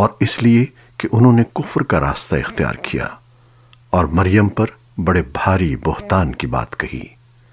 اور اس لیے کہ انہوں نے کفر کا راستہ اختیار کیا اور مریم پر بڑے بھاری بہتان کی بات کہی۔